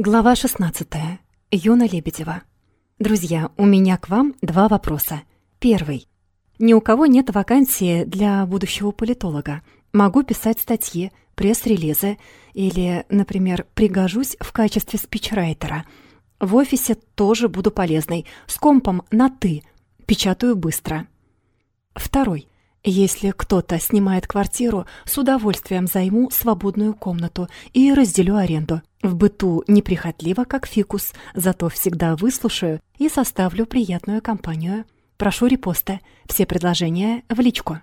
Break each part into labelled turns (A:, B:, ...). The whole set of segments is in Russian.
A: Глава 16. Юна Лебедева. Друзья, у меня к вам два вопроса. Первый. Ни у кого нет вакансии для будущего политолога. Могу писать статьи, пресс-релизы или, например, пригожусь в качестве спичрайтера. В офисе тоже буду полезной. С компом на «ты». Печатаю быстро. Второй. Если кто-то снимает квартиру, с удовольствием займу свободную комнату и разделю аренду. В быту неприхотливо, как фикус, зато всегда выслушаю и составлю приятную компанию. Прошу репоста. Все предложения в личку.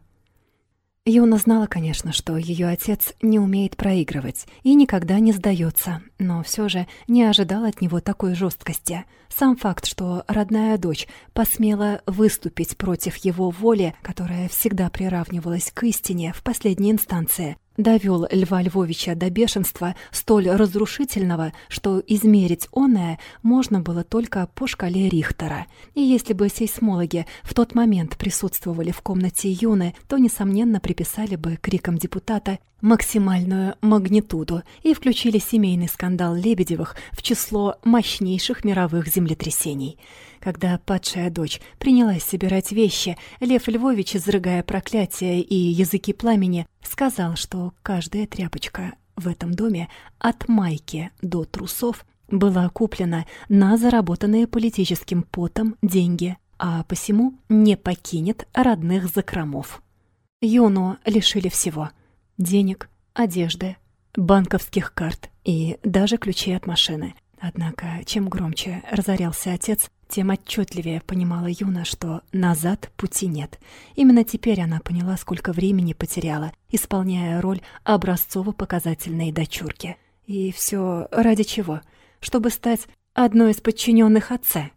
A: Юна знала, конечно, что ее отец не умеет проигрывать и никогда не сдается, но все же не ожидала от него такой жесткости. Сам факт, что родная дочь посмела выступить против его воли, которая всегда приравнивалась к истине в последней инстанции, довел Льва Львовича до бешенства столь разрушительного, что измерить оное можно было только по шкале Рихтера. И если бы сейсмологи в тот момент присутствовали в комнате Юны, то, несомненно, приписали бы крикам депутата максимальную магнитуду и включили семейный скандал Лебедевых в число мощнейших мировых землетрясений. Когда падшая дочь принялась собирать вещи, Лев Львович, изрыгая проклятия и языки пламени, сказал, что каждая тряпочка в этом доме от майки до трусов была куплена на заработанные политическим потом деньги, а посему не покинет родных закромов. Юну лишили всего — денег, одежды, банковских карт и даже ключей от машины. Однако, чем громче разорялся отец, тем отчетливее понимала Юна, что назад пути нет. Именно теперь она поняла, сколько времени потеряла, исполняя роль образцово-показательной дочурки. И все ради чего? Чтобы стать одной из подчиненных отца.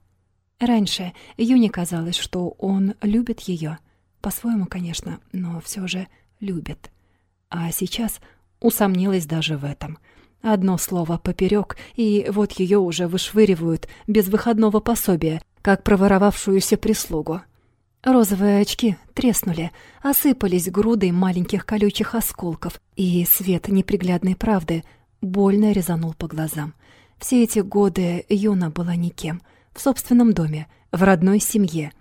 A: Раньше Юне казалось, что он любит ее, По-своему, конечно, но все же любит. А сейчас усомнилась даже в этом — Одно слово поперек, и вот ее уже вышвыривают без выходного пособия, как проворовавшуюся прислугу. Розовые очки треснули, осыпались грудой маленьких колючих осколков, и свет неприглядной правды больно резанул по глазам. Все эти годы Юна была никем, в собственном доме, в родной семье,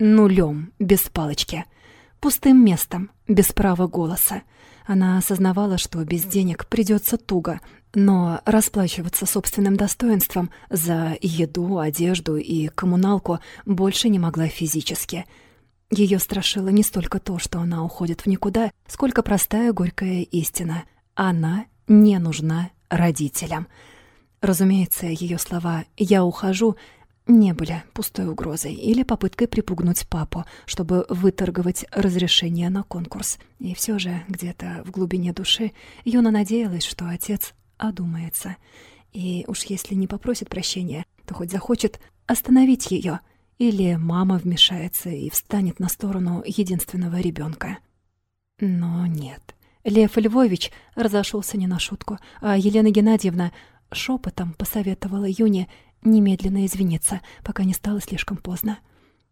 A: нулем, без палочки, пустым местом, без права голоса. Она осознавала, что без денег придется туго, но расплачиваться собственным достоинством за еду, одежду и коммуналку больше не могла физически. Ее страшило не столько то, что она уходит в никуда, сколько простая горькая истина. Она не нужна родителям. Разумеется, ее слова «я ухожу» не были пустой угрозой или попыткой припугнуть папу, чтобы выторговать разрешение на конкурс. И все же где-то в глубине души Юна надеялась, что отец одумается. И уж если не попросит прощения, то хоть захочет остановить ее, или мама вмешается и встанет на сторону единственного ребенка. Но нет. Лев Львович разошелся не на шутку, а Елена Геннадьевна шепотом посоветовала Юне немедленно извиниться, пока не стало слишком поздно.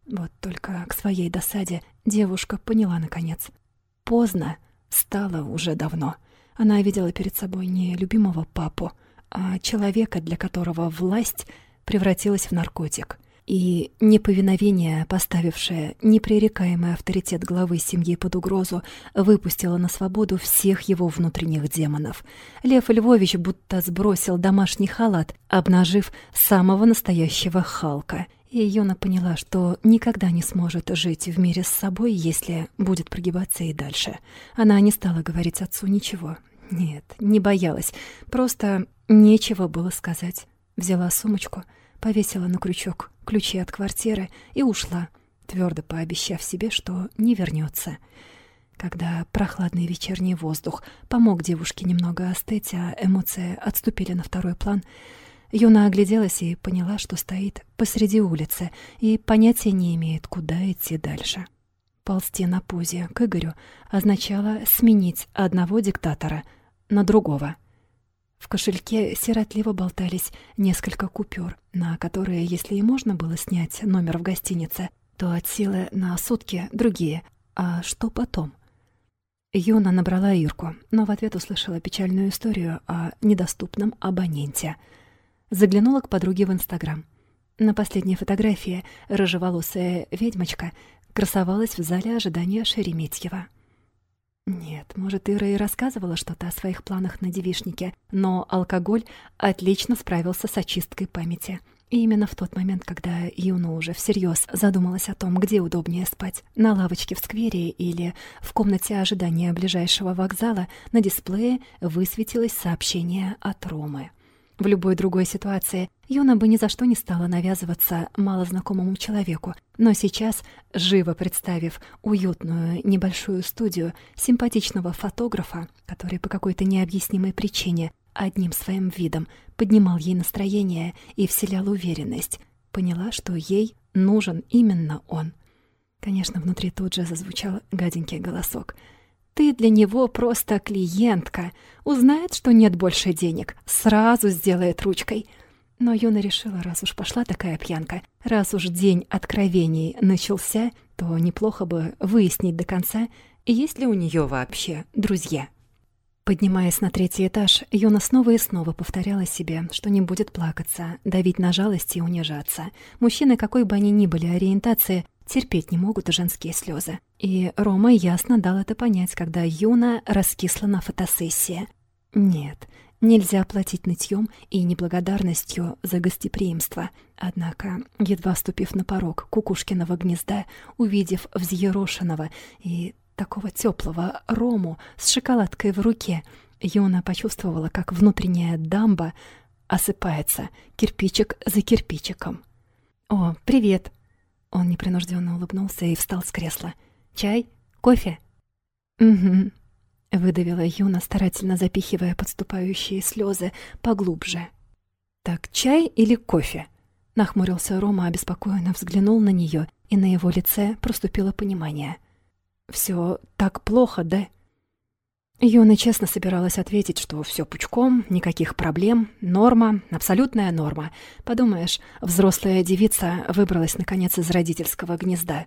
A: Вот только к своей досаде девушка поняла наконец. Поздно стало уже давно — она видела перед собой не любимого папу, а человека, для которого власть превратилась в наркотик. И неповиновение, поставившее непререкаемый авторитет главы семьи под угрозу, выпустило на свободу всех его внутренних демонов. Лев Львович будто сбросил домашний халат, обнажив самого настоящего Халка. И Юна поняла, что никогда не сможет жить в мире с собой, если будет прогибаться и дальше. Она не стала говорить отцу ничего, нет, не боялась. Просто нечего было сказать. Взяла сумочку, повесила на крючок ключи от квартиры и ушла, твердо пообещав себе, что не вернется. Когда прохладный вечерний воздух помог девушке немного остыть, а эмоции отступили на второй план, Юна огляделась и поняла, что стоит посреди улицы и понятия не имеет, куда идти дальше. Ползти на пузе к Игорю означало сменить одного диктатора — на другого. В кошельке сиротливо болтались несколько купюр, на которые, если и можно было снять номер в гостинице, то от силы на сутки другие. А что потом? Юна набрала Ирку, но в ответ услышала печальную историю о недоступном абоненте. заглянула к подруге в Инстаграм. На последней фотографии рыжеволосая ведьмочка красовалась в зале ожидания Шереметьева. Нет, может, Ира и рассказывала что-то о своих планах на девишнике, но алкоголь отлично справился с очисткой памяти. И именно в тот момент, когда Юна уже всерьез задумалась о том, где удобнее спать, на лавочке в сквере или в комнате ожидания ближайшего вокзала, на дисплее высветилось сообщение от Ромы — в любой другой ситуации. Юна бы ни за что не стала навязываться малознакомому человеку, но сейчас, живо представив уютную небольшую студию симпатичного фотографа, который по какой-то необъяснимой причине одним своим видом поднимал ей настроение и вселял уверенность, поняла, что ей нужен именно он. Конечно, внутри тут же зазвучал гаденький голосок — ты для него просто клиентка. Узнает, что нет больше денег, сразу сделает ручкой. Но Юна решила, раз уж пошла такая пьянка, раз уж день откровений начался, то неплохо бы выяснить до конца, есть ли у нее вообще друзья. Поднимаясь на третий этаж, Юна снова и снова повторяла себе, что не будет плакаться, давить на жалость и унижаться. Мужчины, какой бы они ни были ориентации, терпеть не могут женские слезы. И Рома ясно дал это понять, когда Юна раскисла на фотосессии. Нет, нельзя платить нытьем и неблагодарностью за гостеприимство. Однако, едва ступив на порог кукушкиного гнезда, увидев взъерошенного и такого теплого Рому с шоколадкой в руке, Юна почувствовала, как внутренняя дамба осыпается кирпичик за кирпичиком. «О, привет!» Он непринужденно улыбнулся и встал с кресла. «Чай? Кофе?» «Угу», — выдавила Юна, старательно запихивая подступающие слезы поглубже. «Так чай или кофе?» Нахмурился Рома, обеспокоенно взглянул на нее, и на его лице проступило понимание. «Все так плохо, да?» Юна честно собиралась ответить, что все пучком, никаких проблем, норма, абсолютная норма. Подумаешь, взрослая девица выбралась наконец из родительского гнезда.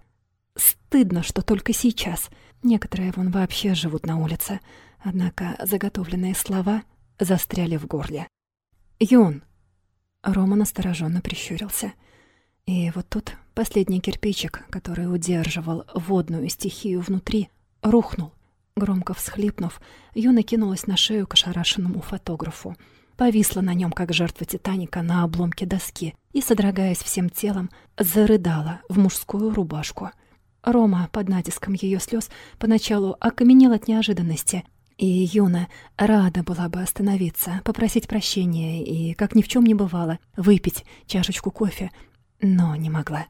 A: Стыдно, что только сейчас. Некоторые вон вообще живут на улице. Однако заготовленные слова застряли в горле. «Юн!» Рома настороженно прищурился. И вот тут последний кирпичик, который удерживал водную стихию внутри, рухнул — Громко всхлипнув, Юна кинулась на шею к ошарашенному фотографу. Повисла на нем, как жертва Титаника, на обломке доски и, содрогаясь всем телом, зарыдала в мужскую рубашку. Рома, под натиском ее слез, поначалу окаменел от неожиданности, и Юна рада была бы остановиться, попросить прощения и, как ни в чем не бывало, выпить чашечку кофе, но не могла.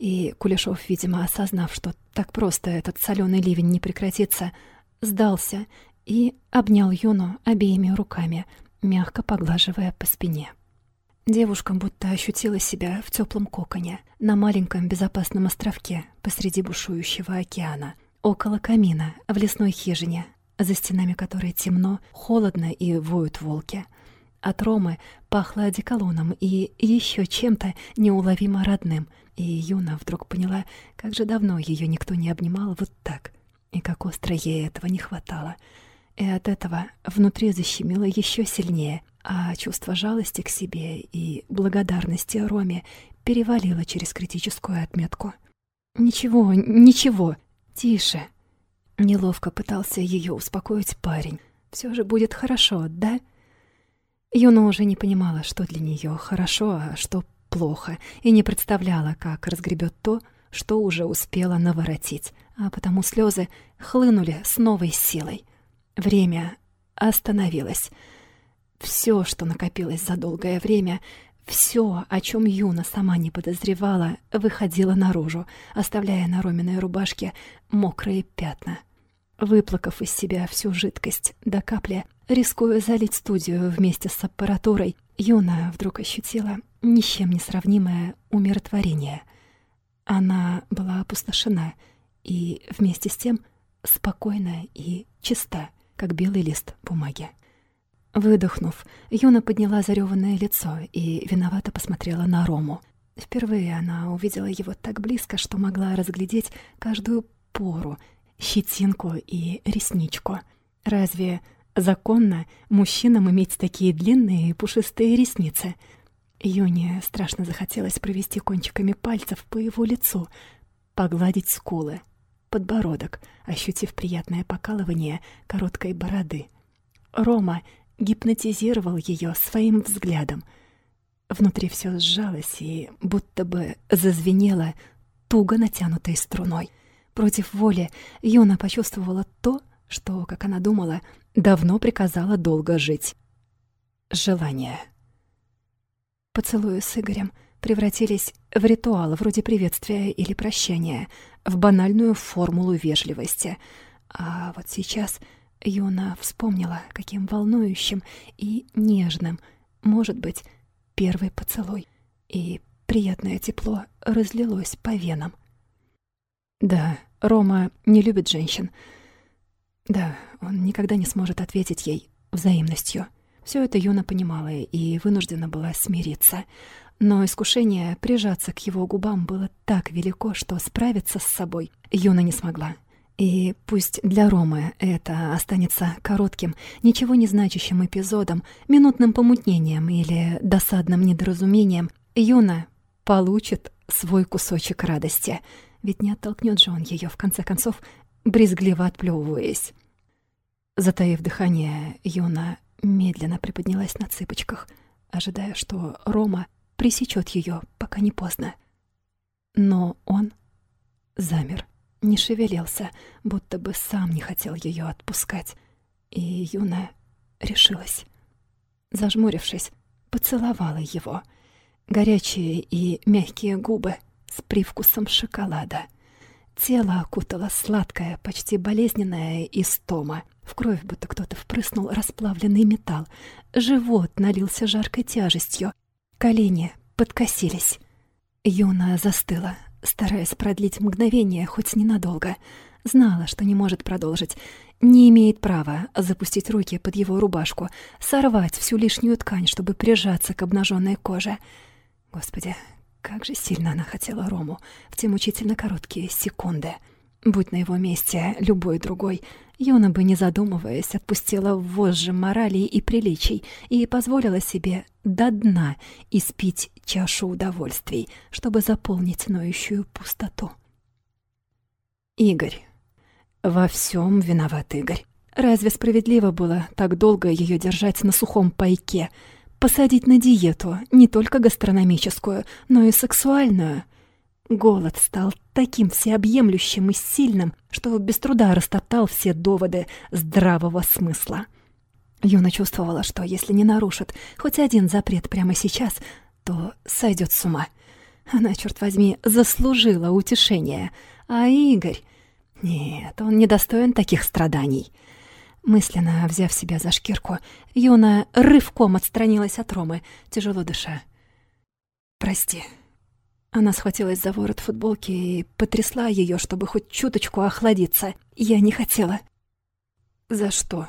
A: И Кулешов, видимо, осознав, что так просто этот соленый ливень не прекратится, сдался и обнял Юну обеими руками, мягко поглаживая по спине. Девушка будто ощутила себя в теплом коконе, на маленьком безопасном островке посреди бушующего океана, около камина, в лесной хижине, за стенами которой темно, холодно и воют волки. От Ромы пахло одеколоном и еще чем-то неуловимо родным, и Юна вдруг поняла, как же давно ее никто не обнимал вот так — и как остро ей этого не хватало. И от этого внутри защемило еще сильнее, а чувство жалости к себе и благодарности Роме перевалило через критическую отметку. «Ничего, ничего, тише!» Неловко пытался ее успокоить парень. «Все же будет хорошо, да?» Юна уже не понимала, что для нее хорошо, а что плохо, и не представляла, как разгребет то, что уже успела наворотить, а потому слезы хлынули с новой силой. Время остановилось. Все, что накопилось за долгое время, все, о чем Юна сама не подозревала, выходило наружу, оставляя на Роминой рубашке мокрые пятна. Выплакав из себя всю жидкость до капли, рискуя залить студию вместе с аппаратурой, Юна вдруг ощутила ни с чем не сравнимое умиротворение — она была опустошена и вместе с тем спокойна и чиста, как белый лист бумаги. Выдохнув, Юна подняла зареванное лицо и виновато посмотрела на Рому. Впервые она увидела его так близко, что могла разглядеть каждую пору, щетинку и ресничку. Разве законно мужчинам иметь такие длинные и пушистые ресницы? Юне страшно захотелось провести кончиками пальцев по его лицу, погладить скулы, подбородок, ощутив приятное покалывание короткой бороды. Рома гипнотизировал ее своим взглядом. Внутри все сжалось и будто бы зазвенело туго натянутой струной. Против воли Юна почувствовала то, что, как она думала, давно приказала долго жить. Желание. Поцелуи с Игорем превратились в ритуал вроде приветствия или прощания, в банальную формулу вежливости. А вот сейчас Юна вспомнила, каким волнующим и нежным может быть первый поцелуй, и приятное тепло разлилось по венам. Да, Рома не любит женщин. Да, он никогда не сможет ответить ей взаимностью. Все это Юна понимала и вынуждена была смириться. Но искушение прижаться к его губам было так велико, что справиться с собой Юна не смогла. И пусть для Ромы это останется коротким, ничего не значащим эпизодом, минутным помутнением или досадным недоразумением, Юна получит свой кусочек радости. Ведь не оттолкнет же он ее в конце концов, брезгливо отплевываясь. Затаив дыхание, Юна медленно приподнялась на цыпочках, ожидая, что Рома пресечет ее, пока не поздно. Но он замер не шевелился, будто бы сам не хотел ее отпускать. И Юна решилась. Зажмурившись, поцеловала его. Горячие и мягкие губы с привкусом шоколада. Тело окутало сладкая, почти болезненная истома. В кровь будто кто-то впрыснул расплавленный металл. Живот налился жаркой тяжестью. Колени подкосились. Юна застыла, стараясь продлить мгновение хоть ненадолго. Знала, что не может продолжить, не имеет права запустить руки под его рубашку, сорвать всю лишнюю ткань, чтобы прижаться к обнаженной коже. Господи, как же сильно она хотела Рому в те мучительно короткие секунды. Будь на его месте любой другой, Юна бы, не задумываясь, отпустила вожжи морали и приличий и позволила себе до дна испить чашу удовольствий, чтобы заполнить ноющую пустоту. Игорь. Во всем виноват Игорь. Разве справедливо было так долго ее держать на сухом пайке, посадить на диету, не только гастрономическую, но и сексуальную — Голод стал таким всеобъемлющим и сильным, что без труда растоптал все доводы здравого смысла. Юна чувствовала, что если не нарушит хоть один запрет прямо сейчас, то сойдет с ума. Она, черт возьми, заслужила утешение. А Игорь... Нет, он не достоин таких страданий. Мысленно взяв себя за шкирку, Юна рывком отстранилась от Ромы, тяжело дыша. «Прости», она схватилась за ворот футболки и потрясла ее, чтобы хоть чуточку охладиться. Я не хотела. «За что?»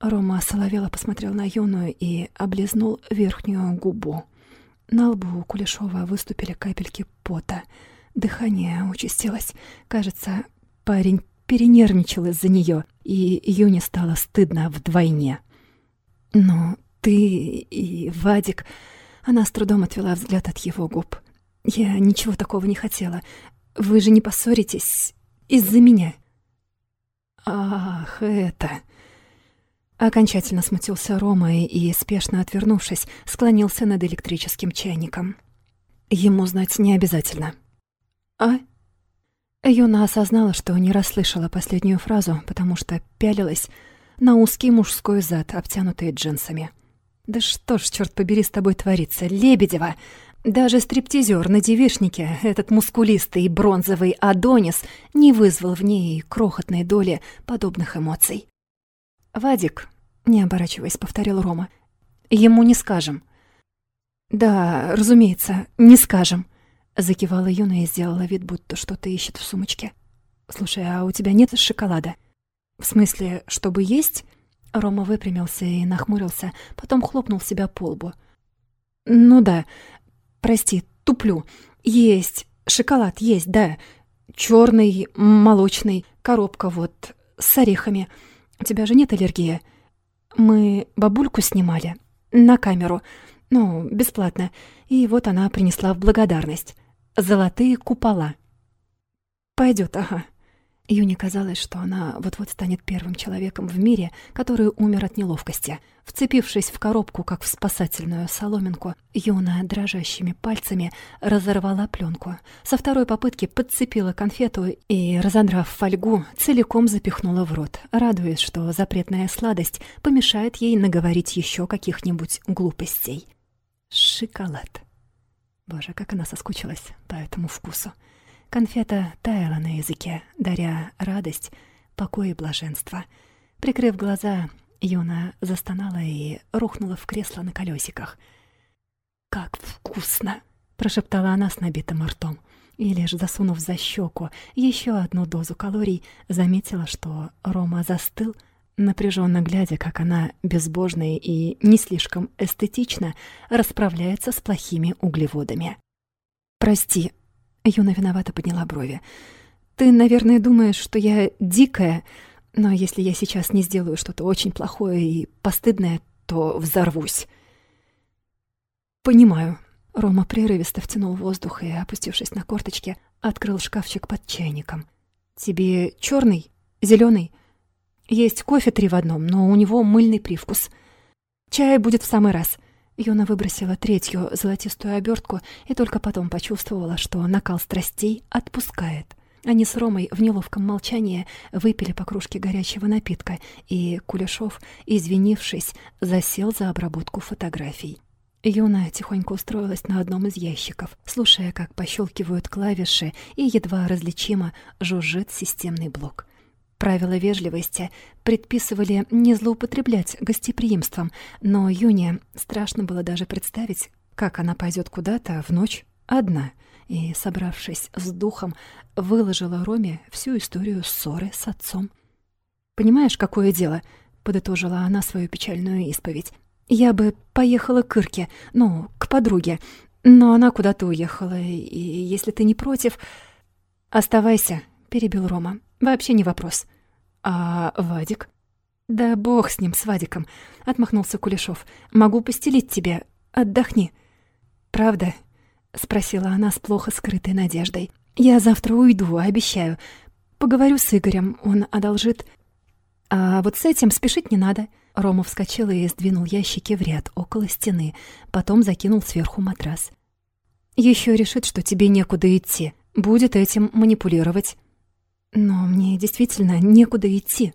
A: Рома соловела посмотрел на Юну и облизнул верхнюю губу. На лбу у Кулешова выступили капельки пота. Дыхание участилось. Кажется, парень перенервничал из-за нее, и Юне стало стыдно вдвойне. «Но ты и Вадик...» Она с трудом отвела взгляд от его губ. Я ничего такого не хотела. Вы же не поссоритесь из-за меня. Ах, это... Окончательно смутился Рома и, спешно отвернувшись, склонился над электрическим чайником. Ему знать не обязательно. «А?» Юна осознала, что не расслышала последнюю фразу, потому что пялилась на узкий мужской зад, обтянутый джинсами. «Да что ж, черт побери, с тобой творится, Лебедева!» Даже стриптизер на девишнике, этот мускулистый бронзовый Адонис, не вызвал в ней крохотной доли подобных эмоций. «Вадик», — не оборачиваясь, повторил Рома, — «ему не скажем». «Да, разумеется, не скажем», — закивала Юна и сделала вид, будто что-то ищет в сумочке. «Слушай, а у тебя нет шоколада?» «В смысле, чтобы есть?» Рома выпрямился и нахмурился, потом хлопнул себя по лбу. «Ну да, Прости, туплю. Есть. Шоколад есть, да. Черный, молочный, коробка вот с орехами. У тебя же нет аллергии? Мы бабульку снимали на камеру. Ну, бесплатно. И вот она принесла в благодарность. Золотые купола. Пойдет, ага. Юне казалось, что она вот-вот станет первым человеком в мире, который умер от неловкости. Вцепившись в коробку, как в спасательную соломинку, Юна дрожащими пальцами разорвала пленку. Со второй попытки подцепила конфету и, разодрав фольгу, целиком запихнула в рот, радуясь, что запретная сладость помешает ей наговорить еще каких-нибудь глупостей. Шоколад. Боже, как она соскучилась по этому вкусу. Конфета таяла на языке, даря радость, покой и блаженство. Прикрыв глаза, Юна застонала и рухнула в кресло на колесиках. «Как вкусно!» — прошептала она с набитым ртом. И лишь засунув за щеку еще одну дозу калорий, заметила, что Рома застыл, напряженно глядя, как она безбожно и не слишком эстетично расправляется с плохими углеводами. «Прости», Юна виновато подняла брови. «Ты, наверное, думаешь, что я дикая, но если я сейчас не сделаю что-то очень плохое и постыдное, то взорвусь». «Понимаю». Рома прерывисто втянул воздух и, опустившись на корточки, открыл шкафчик под чайником. «Тебе черный, зеленый. Есть кофе три в одном, но у него мыльный привкус. Чай будет в самый раз. Юна выбросила третью золотистую обертку и только потом почувствовала, что накал страстей отпускает. Они с Ромой в неловком молчании выпили по кружке горячего напитка, и Кулешов, извинившись, засел за обработку фотографий. Юна тихонько устроилась на одном из ящиков, слушая, как пощелкивают клавиши и едва различимо жужжит системный блок. Правила вежливости предписывали не злоупотреблять гостеприимством, но Юне страшно было даже представить, как она пойдет куда-то в ночь одна, и, собравшись с духом, выложила Роме всю историю ссоры с отцом. «Понимаешь, какое дело?» — подытожила она свою печальную исповедь. «Я бы поехала к Ирке, ну, к подруге, но она куда-то уехала, и если ты не против...» «Оставайся», — перебил Рома. Вообще не вопрос. А Вадик? Да бог с ним, с Вадиком, отмахнулся Кулешов. Могу постелить тебе. Отдохни. Правда? спросила она с плохо скрытой надеждой. Я завтра уйду, обещаю. Поговорю с Игорем, он одолжит. А вот с этим спешить не надо. Рома вскочил и сдвинул ящики в ряд около стены, потом закинул сверху матрас. Еще решит, что тебе некуда идти. Будет этим манипулировать. Но мне действительно некуда идти.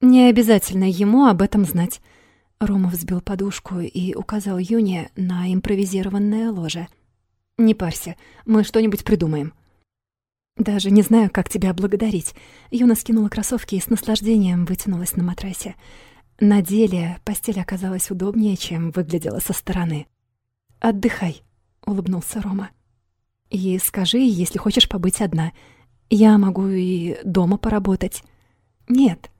A: Не обязательно ему об этом знать. Рома взбил подушку и указал Юне на импровизированное ложе. «Не парься, мы что-нибудь придумаем». «Даже не знаю, как тебя благодарить». Юна скинула кроссовки и с наслаждением вытянулась на матрасе. На деле постель оказалась удобнее, чем выглядела со стороны. «Отдыхай», — улыбнулся Рома. «И скажи, если хочешь побыть одна. Я могу и дома поработать. Нет.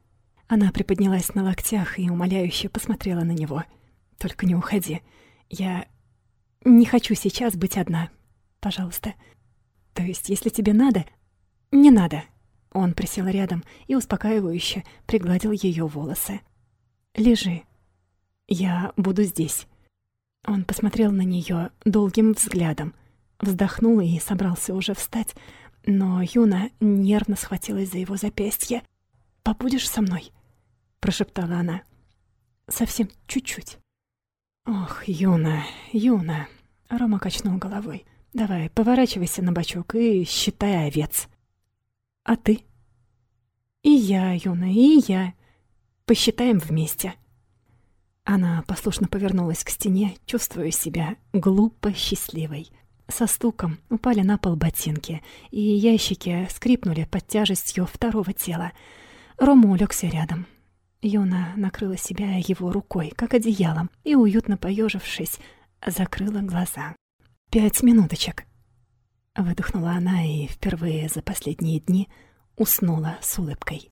A: Она приподнялась на локтях и умоляюще посмотрела на него. Только не уходи. Я не хочу сейчас быть одна. Пожалуйста. То есть, если тебе надо, не надо. Он присел рядом и успокаивающе пригладил ее волосы. Лежи. Я буду здесь. Он посмотрел на нее долгим взглядом, вздохнул и собрался уже встать, но Юна нервно схватилась за его запястье. «Побудешь со мной?» — прошептала она. «Совсем чуть-чуть». «Ох, Юна, Юна!» — Рома качнул головой. «Давай, поворачивайся на бочок и считай овец». «А ты?» «И я, Юна, и я. Посчитаем вместе». Она послушно повернулась к стене, чувствуя себя глупо счастливой. Со стуком упали на пол ботинки, и ящики скрипнули под тяжестью второго тела. Рома улегся рядом. Юна накрыла себя его рукой, как одеялом, и, уютно поежившись, закрыла глаза. «Пять минуточек!» Выдохнула она и впервые за последние дни уснула с улыбкой.